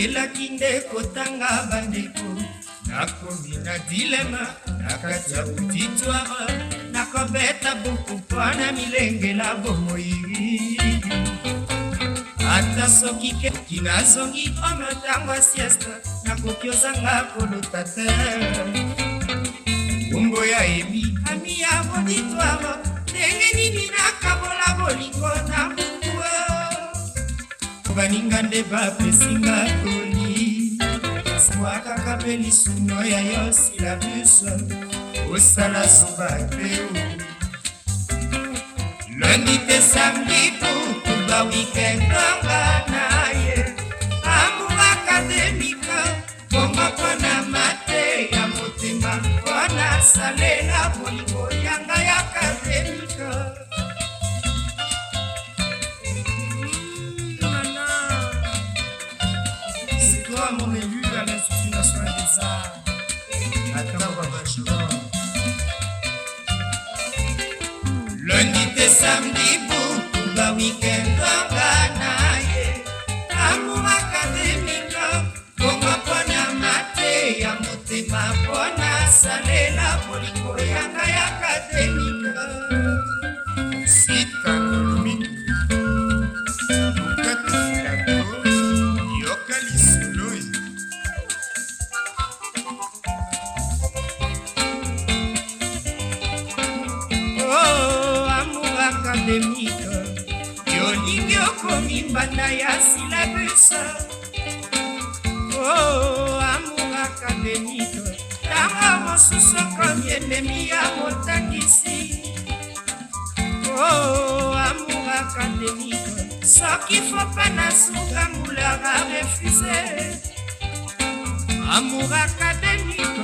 elaki nde kotanga bandeko nakomi na dilema na kati ya auditoare nakobeta buku mpona milengela bomoi ata soki kekoki nazongi omo ntango ya sieste nakoki ozanga kolota te mbongo ya ebi ami ya auditoare ndenge nini nakabola bolingo na buku baninga nde bapesinga toli zwa kaka mpe lisuno ya yo silabuso osala soba mpe londi te samdi putu bawikendonga na ye amukaka demika bongo mpona mate ya motema mpona salela bolingo yanga ya kademi can. académique. soki fopa na suka mulaka refuse amour académique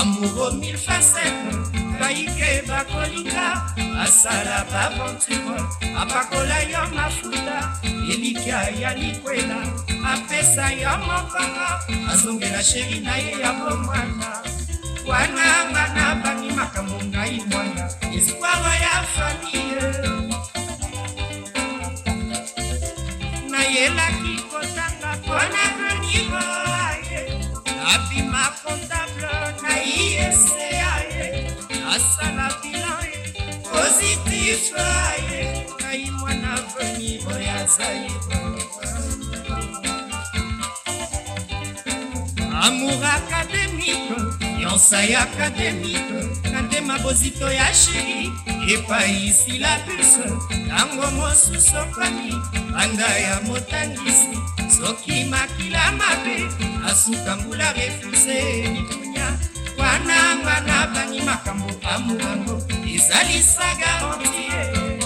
amour aux mille facettes bayike bakolinga basala baventure apakola yo mafuta elikya ya likwela apesa yo mokanga azongela sheri na ye ya bomwana wana ngana bangimaka mongai mwana espoire ya famille akendaki kosanga mpona konivo aye nabima kontable na iese aye nasala bilan positif aye ngai mwana venivo ya zaibo amour academi ansa ya akademike natema bozito ya shiri epai sila biso ntango mosusu okani banda ya motangisi soki makila mabe asuka mbula refuse litunya wana nga na bangi makambo amurango ezalisaga ontie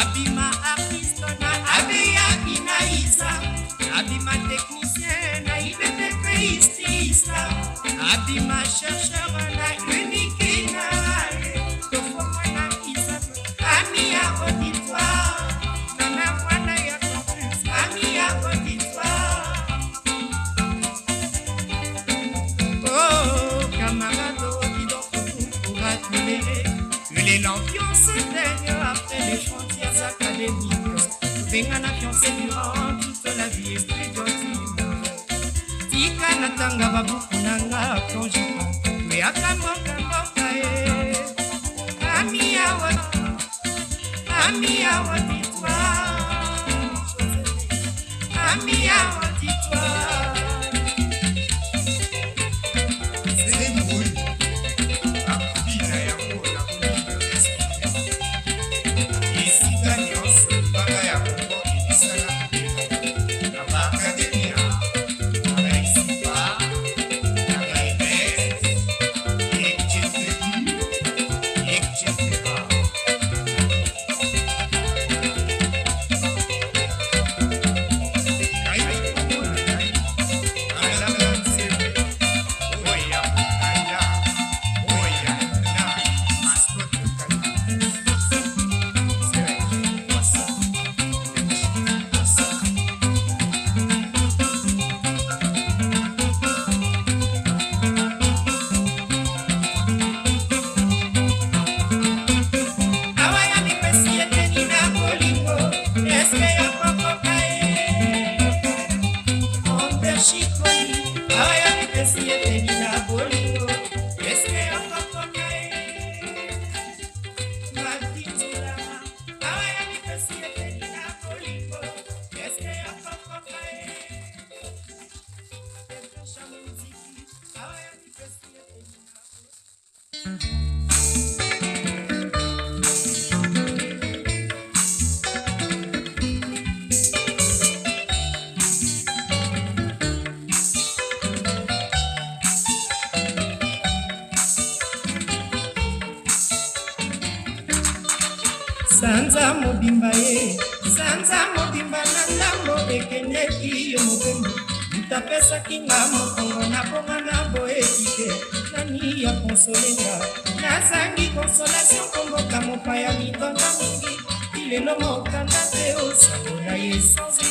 Abima Akristo na abeya inaisa Abima teknisyen na ibebe kreistista Abima chercheur na une nanga babuku nanga konjima tuyaka mboka mboka e eh. amiawa amiawa amiawa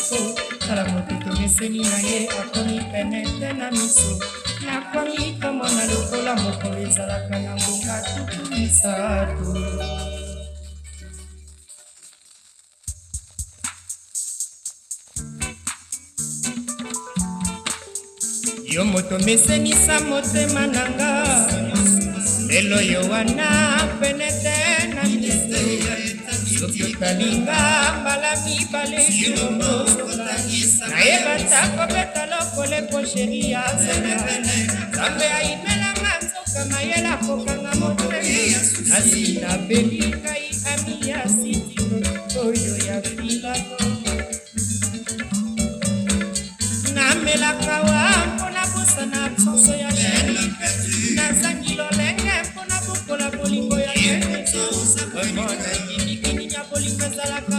biso tala moto tomeseni na ye akomi pene te na miso nakomi komona lokola mokolo ezalaka na ngonga tuku misato yo moto mesenisa motema na nga lelo yo wana pene balinga mbala mibale nayeba ta kobeta lokolo ekosheri ya nzambe ayimelanga nzoka mayela kokanga motema kasi nabeli ngai ami ya siti oyo ya filako namelaka wa mpona bosana la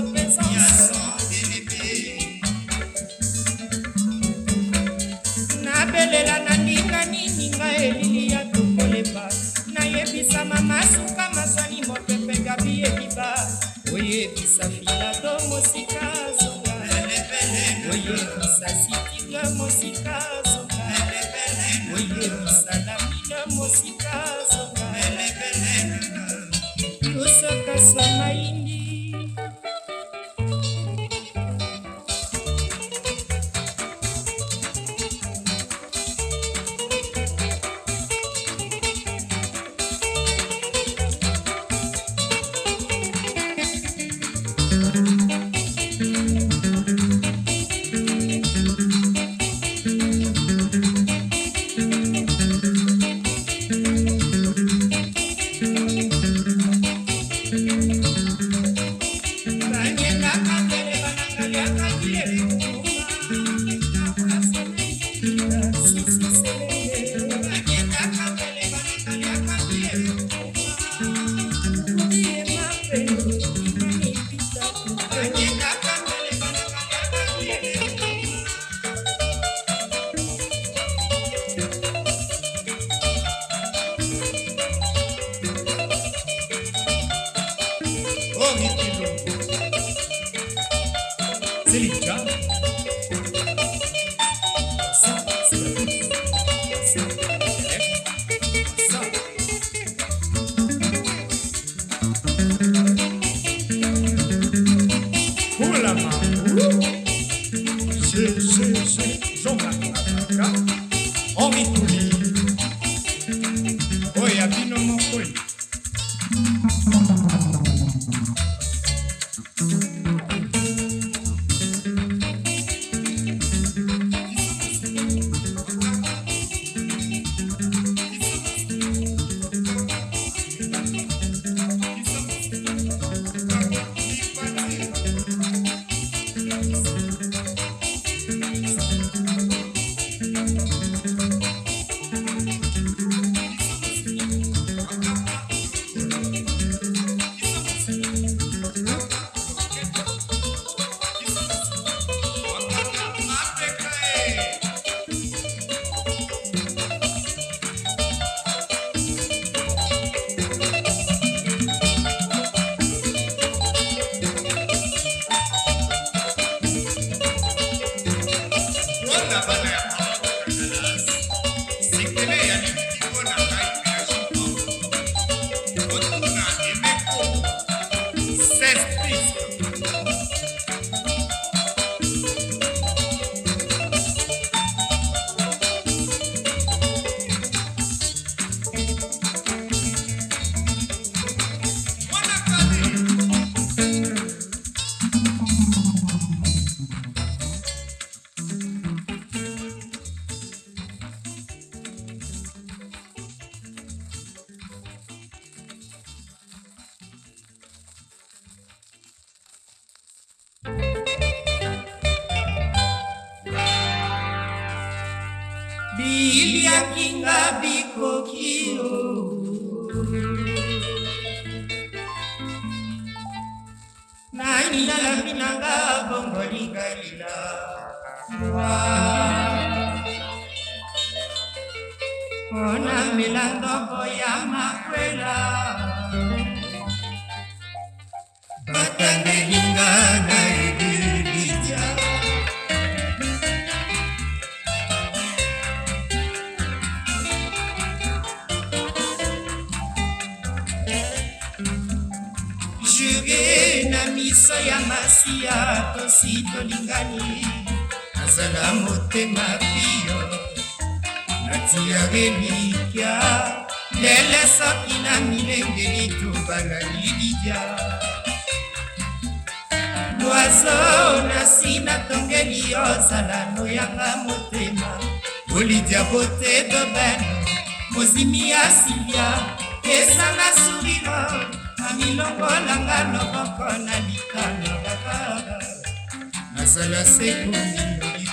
aqui na bica. ozala motema bio natia relikia lele soki na milenge litubala lidia loiso nasi natongeli ozala noyanga motema olidia bote dobeno mozimi ya silia esanga suriro na milongolanga loboko na likano bakaba nasala sekomio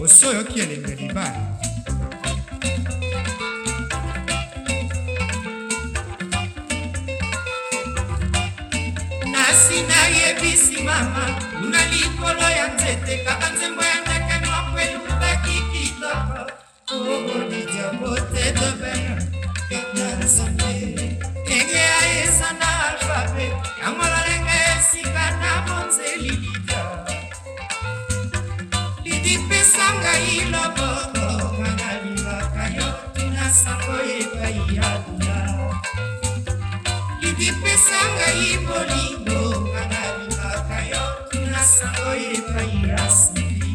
osoyoki elenga libala nasi nayebisi mama kuna likolo ya nzete kaka nzembo ya ndeke moko elukaki kitoko obolidia bote dobera eknansande babe yango lolenge esika na monzeli lidia lidi pesa ngai loboko ngana lingaka yo tuna sango epai ya buya lidi pesa ngai bolingo ngana lingaka yo tuna sango epai ya sili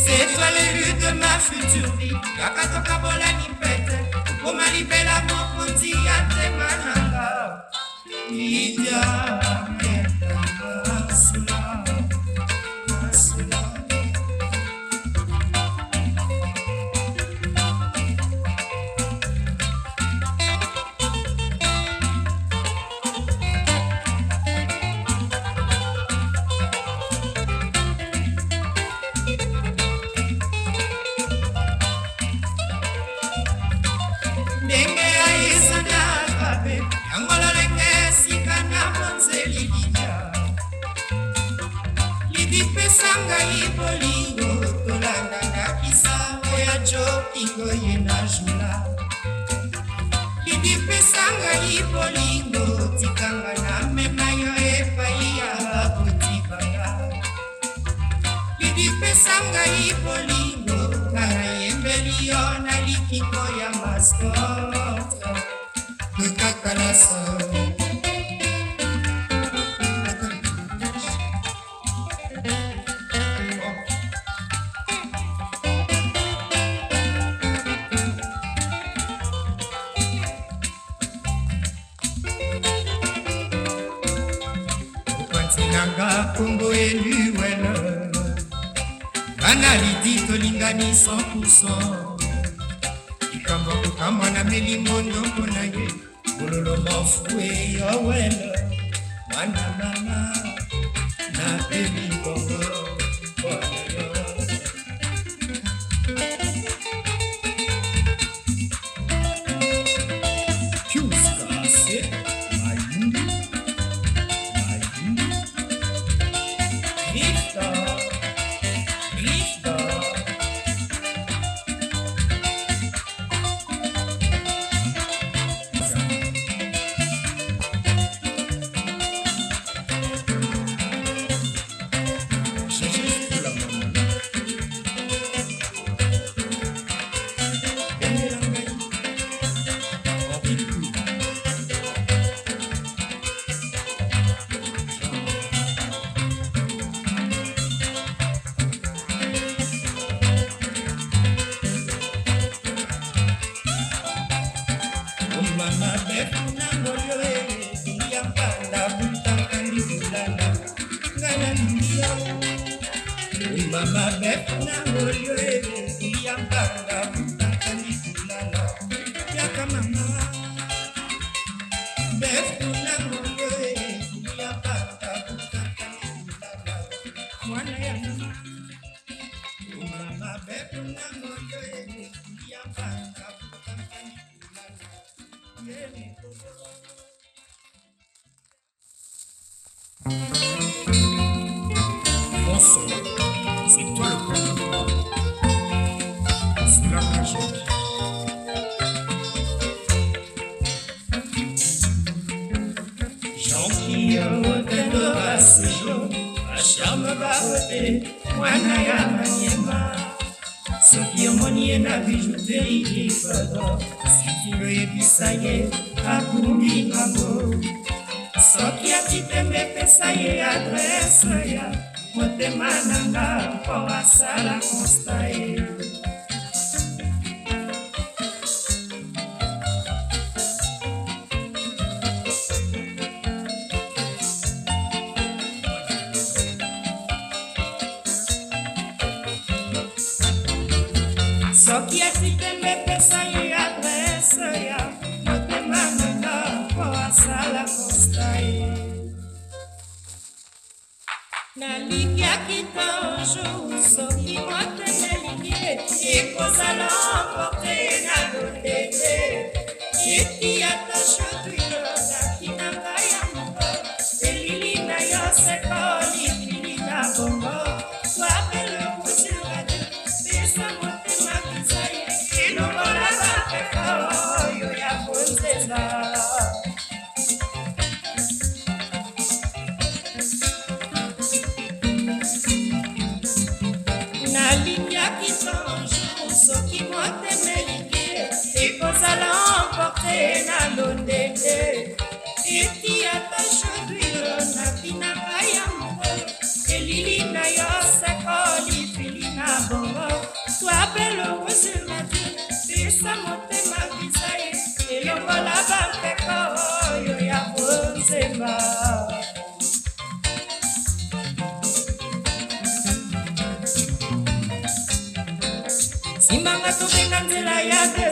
c'est toi le lieu de ma future vie kaka tokabolani pete okoma libela mokonzi ya temana Lídia. bongo eluwel ngana lidi tolingani 100 likambo kokamwa na melingo ndongo na ye bololo mofu eyowel mwana mama na pelingo Mama, back now, you're pesa ye akumbi nango soki akitembe pesa ye adrese ya motema nanga mpo asala konsta ye soki akitembe pesa nakita ojour soki moto elingi ekozala emporte na lolete eti ata chotwilo simbanga tobenga nzela ya te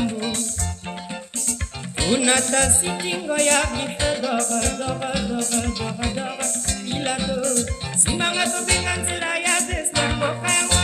unata sitingo ya mifedova dova dova dova dova ila do simanga to ya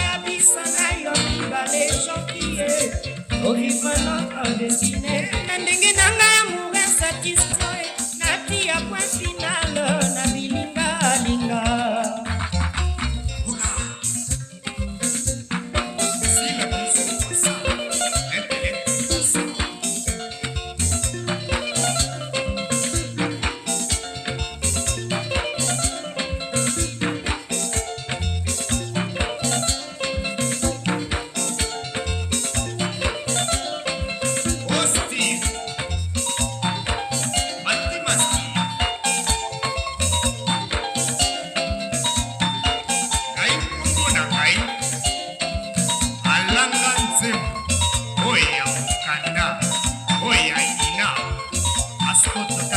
かなおいあいなあそことか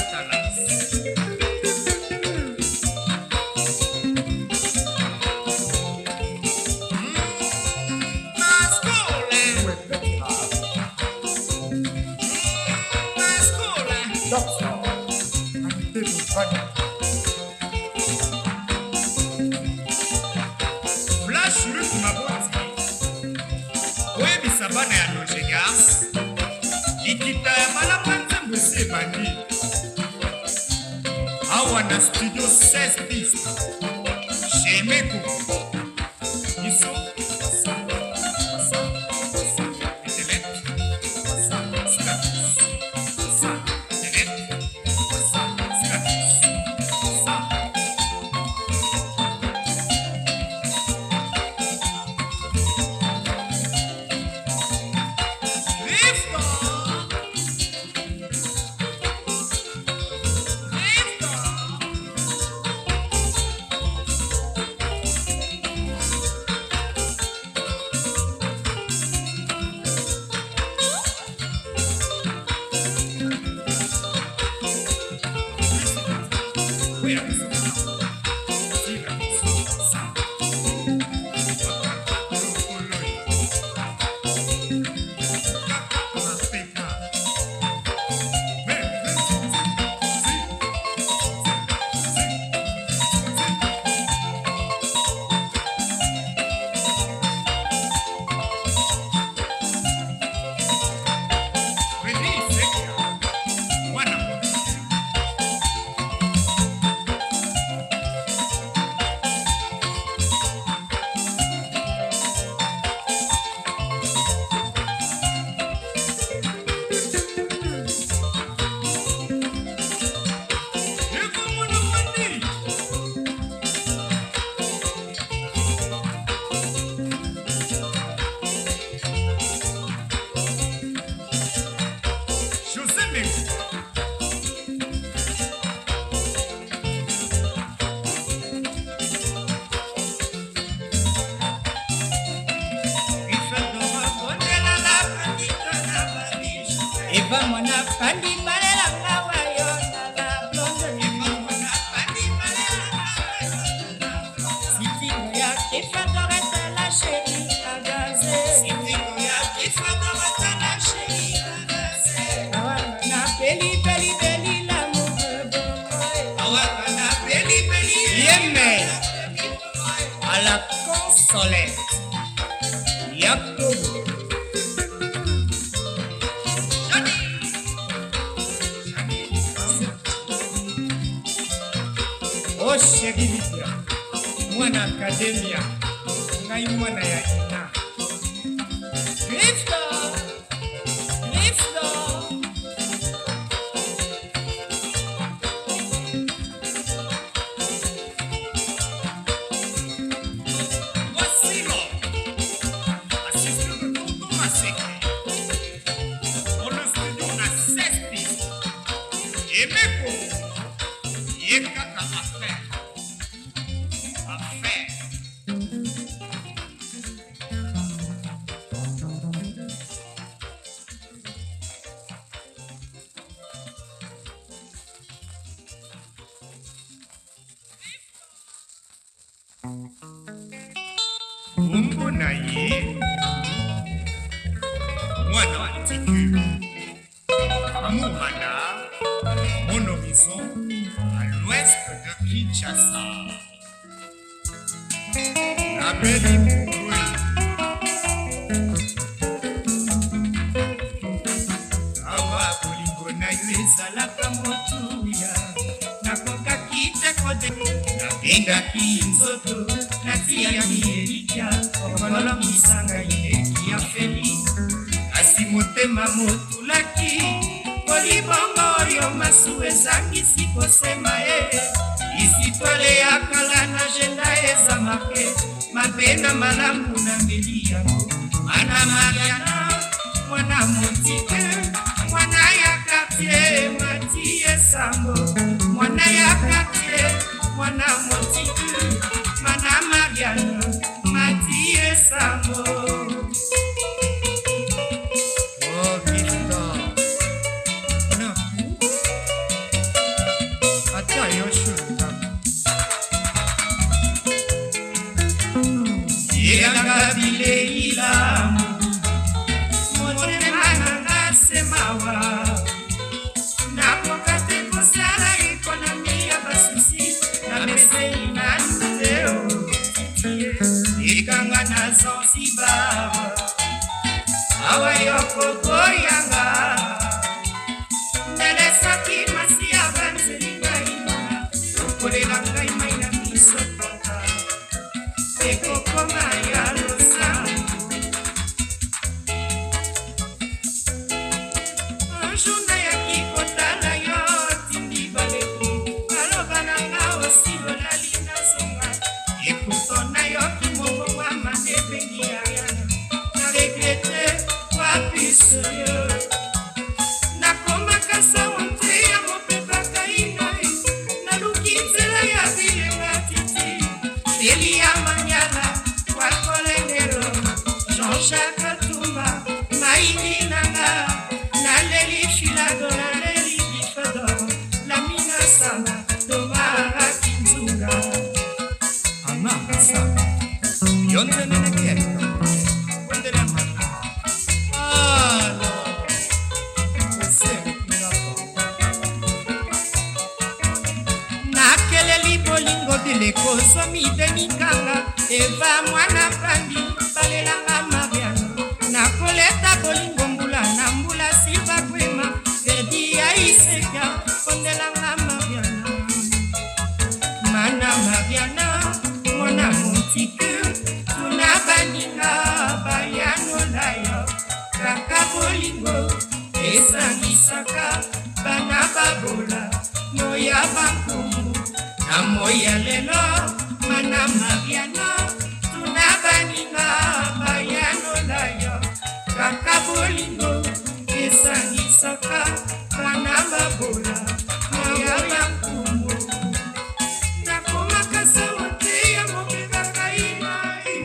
Studio sex this. Pan. ezalaka motuya nakokaki te kode nabengaki nzoto natiyaki elikya okolo misanga eleki ya feli kasi motema motulaki kolibongo oyo masu ezangisi kosema ye isitole ya kala na jenda eza marke mabe na malamu na mbeli yango mana mariana mwana motike katie matie sambo mwana ya katie mwana motiku mana mariano matie sambo mesei naeo ekanga na zanzibar awa yo kokoyanga somi demikanga eva mwana pandi balelanga mariana nakoleta bolingo mbula na mbula silva kwema verdi ya iseka pondelanga mariana mana mariana mwana montike tuna baninga bayanola yo kaka bolingo esangisaka bana babola noya bankongo na moi ya lelo manama biano tuna baninga bayano na yo kaka bolingo esangisaka bana babola moya bankumu nakomaka sawa te ya mobengaka inai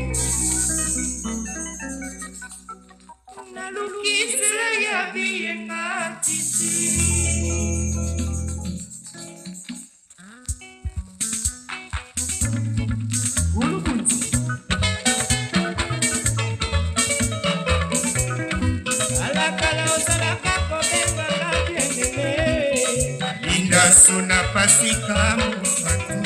naluluki nzela ya biyenga titi Sunapasi kamu satu